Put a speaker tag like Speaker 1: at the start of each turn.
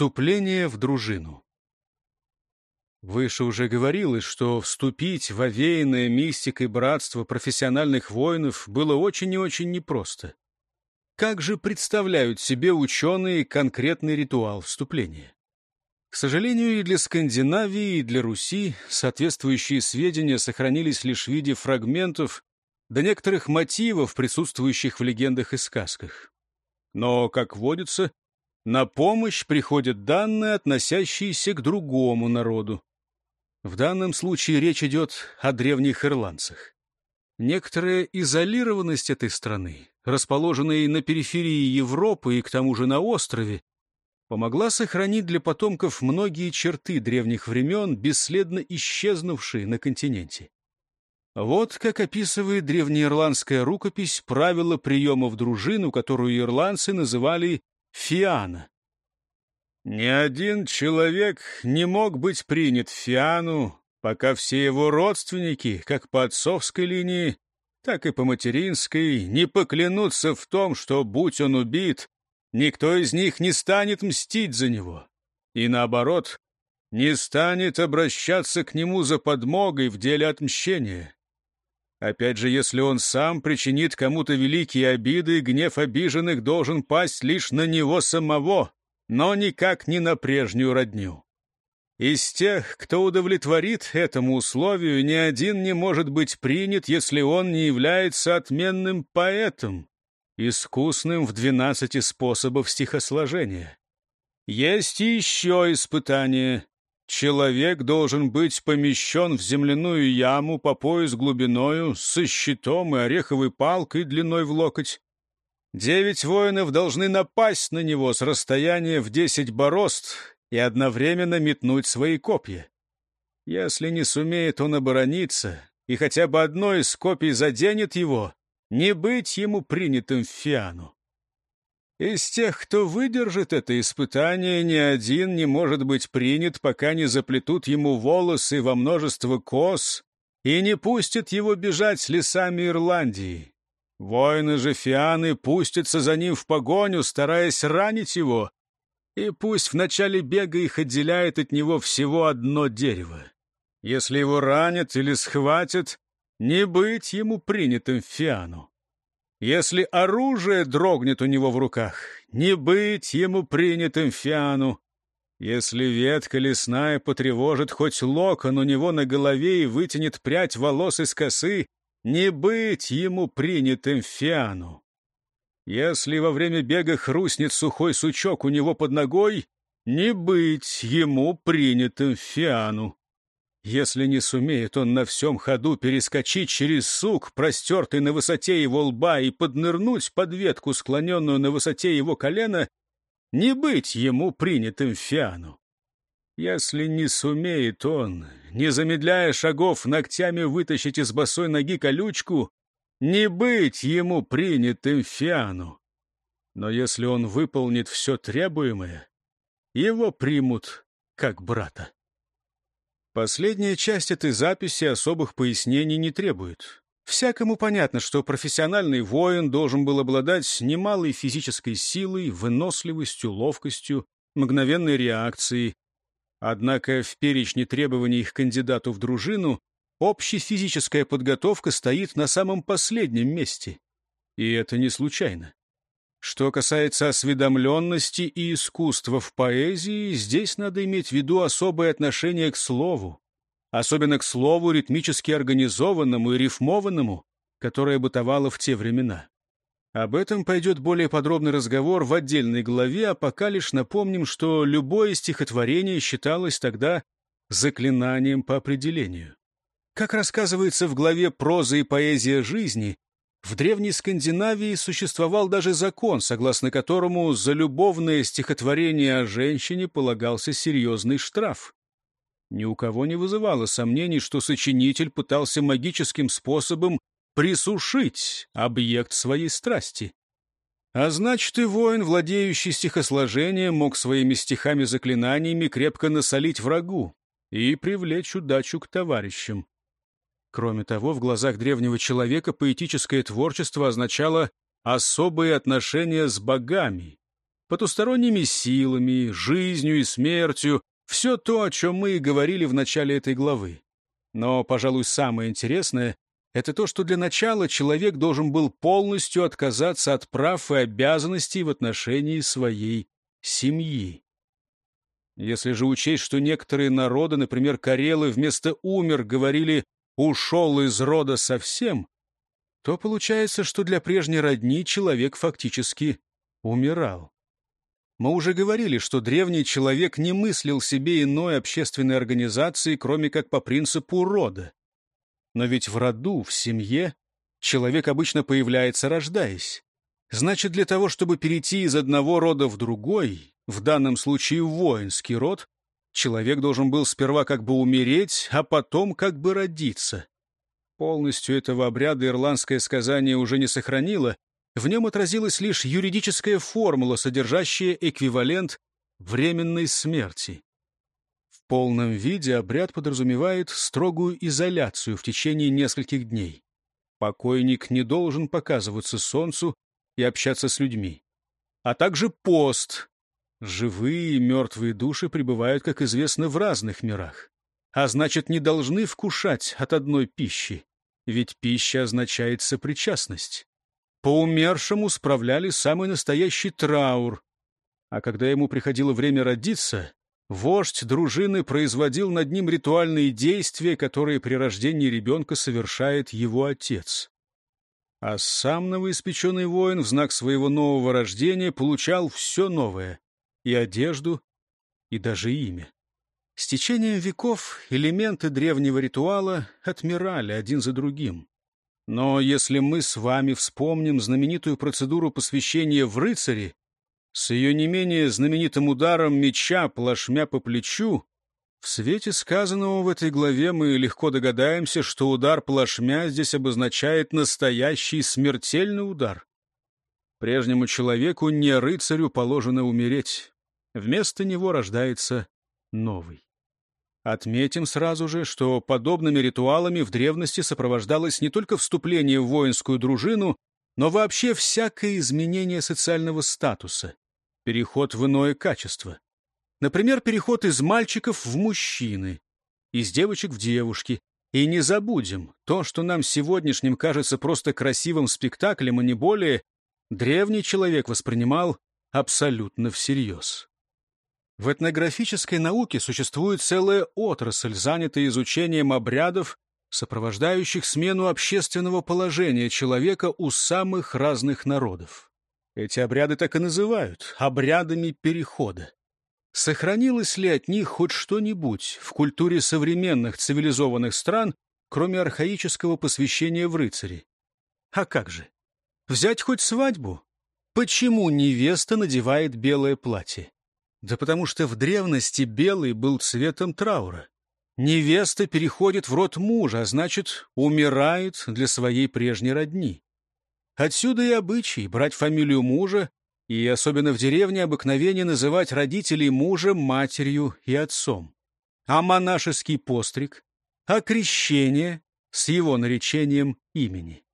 Speaker 1: Вступление в дружину Выше уже говорилось, что вступить в овеянное мистикой братство профессиональных воинов было очень и очень непросто. Как же представляют себе ученые конкретный ритуал вступления? К сожалению, и для Скандинавии, и для Руси соответствующие сведения сохранились лишь в виде фрагментов до некоторых мотивов, присутствующих в легендах и сказках. Но, как водится, на помощь приходят данные, относящиеся к другому народу. В данном случае речь идет о древних ирландцах. Некоторая изолированность этой страны, расположенной на периферии Европы и к тому же на острове, помогла сохранить для потомков многие черты древних времен, бесследно исчезнувшие на континенте. Вот как описывает древнеирландская рукопись правила приема в дружину, которую ирландцы называли «фиана». Ни один человек не мог быть принят фиану, пока все его родственники, как по отцовской линии, так и по материнской, не поклянутся в том, что, будь он убит, никто из них не станет мстить за него. И наоборот, не станет обращаться к нему за подмогой в деле отмщения. Опять же, если он сам причинит кому-то великие обиды, гнев обиженных должен пасть лишь на него самого, но никак не на прежнюю родню. Из тех, кто удовлетворит этому условию, ни один не может быть принят, если он не является отменным поэтом, искусным в двенадцати способах стихосложения. Есть еще испытание Человек должен быть помещен в земляную яму по пояс глубиною, со щитом и ореховой палкой длиной в локоть. Девять воинов должны напасть на него с расстояния в десять борозд и одновременно метнуть свои копья. Если не сумеет он оборониться, и хотя бы одно из копий заденет его, не быть ему принятым в фиану. Из тех, кто выдержит это испытание, ни один не может быть принят, пока не заплетут ему волосы во множество кос и не пустят его бежать с лесами Ирландии. Воины же Фианы пустятся за ним в погоню, стараясь ранить его, и пусть в начале бега их отделяет от него всего одно дерево. Если его ранят или схватят, не быть ему принятым в Фиану. Если оружие дрогнет у него в руках, не быть ему принятым фиану. Если ветка лесная потревожит хоть локон у него на голове и вытянет прядь волос из косы, не быть ему принятым фиану. Если во время бега хрустнет сухой сучок у него под ногой, не быть ему принятым фиану. Если не сумеет он на всем ходу перескочить через сук, простертый на высоте его лба, и поднырнуть под ветку, склоненную на высоте его колена, не быть ему принятым фиану. Если не сумеет он, не замедляя шагов, ногтями вытащить из босой ноги колючку, не быть ему принятым фиану. Но если он выполнит все требуемое, его примут как брата. Последняя часть этой записи особых пояснений не требует. Всякому понятно, что профессиональный воин должен был обладать немалой физической силой, выносливостью, ловкостью, мгновенной реакцией. Однако в перечне требований к кандидату в дружину общефизическая подготовка стоит на самом последнем месте. И это не случайно. Что касается осведомленности и искусства в поэзии, здесь надо иметь в виду особое отношение к слову, особенно к слову ритмически организованному и рифмованному, которое бытовало в те времена. Об этом пойдет более подробный разговор в отдельной главе, а пока лишь напомним, что любое стихотворение считалось тогда заклинанием по определению. Как рассказывается в главе «Проза и поэзия жизни», в древней Скандинавии существовал даже закон, согласно которому за любовное стихотворение о женщине полагался серьезный штраф. Ни у кого не вызывало сомнений, что сочинитель пытался магическим способом присушить объект своей страсти. А значит, и воин, владеющий стихосложением, мог своими стихами-заклинаниями крепко насолить врагу и привлечь удачу к товарищам. Кроме того, в глазах древнего человека поэтическое творчество означало особые отношения с богами, потусторонними силами, жизнью и смертью, все то, о чем мы и говорили в начале этой главы. Но, пожалуй, самое интересное — это то, что для начала человек должен был полностью отказаться от прав и обязанностей в отношении своей семьи. Если же учесть, что некоторые народы, например, карелы, вместо «умер» говорили «ушел из рода совсем», то получается, что для прежней родни человек фактически умирал. Мы уже говорили, что древний человек не мыслил себе иной общественной организации, кроме как по принципу рода. Но ведь в роду, в семье, человек обычно появляется, рождаясь. Значит, для того, чтобы перейти из одного рода в другой, в данном случае в воинский род, человек должен был сперва как бы умереть, а потом как бы родиться. Полностью этого обряда ирландское сказание уже не сохранило, в нем отразилась лишь юридическая формула, содержащая эквивалент временной смерти. В полном виде обряд подразумевает строгую изоляцию в течение нескольких дней. Покойник не должен показываться солнцу и общаться с людьми. А также пост. Живые и мертвые души пребывают, как известно, в разных мирах. А значит, не должны вкушать от одной пищи. Ведь пища означает сопричастность. По умершему справляли самый настоящий траур. А когда ему приходило время родиться, вождь дружины производил над ним ритуальные действия, которые при рождении ребенка совершает его отец. А сам новоиспеченный воин в знак своего нового рождения получал все новое — и одежду, и даже имя. С течением веков элементы древнего ритуала отмирали один за другим. Но если мы с вами вспомним знаменитую процедуру посвящения в рыцари, с ее не менее знаменитым ударом меча плашмя по плечу, в свете сказанного в этой главе мы легко догадаемся, что удар плашмя здесь обозначает настоящий смертельный удар. Прежнему человеку, не рыцарю, положено умереть. Вместо него рождается новый. Отметим сразу же, что подобными ритуалами в древности сопровождалось не только вступление в воинскую дружину, но вообще всякое изменение социального статуса, переход в иное качество. Например, переход из мальчиков в мужчины, из девочек в девушки. И не забудем, то, что нам сегодняшним кажется просто красивым спектаклем, а не более, древний человек воспринимал абсолютно всерьез. В этнографической науке существует целая отрасль, занятая изучением обрядов, сопровождающих смену общественного положения человека у самых разных народов. Эти обряды так и называют — обрядами перехода. Сохранилось ли от них хоть что-нибудь в культуре современных цивилизованных стран, кроме архаического посвящения в рыцари? А как же? Взять хоть свадьбу? Почему невеста надевает белое платье? Да потому что в древности белый был цветом траура. Невеста переходит в род мужа, а значит, умирает для своей прежней родни. Отсюда и обычай брать фамилию мужа, и особенно в деревне обыкновение называть родителей мужа матерью и отцом. А монашеский постриг, а крещение с его наречением имени.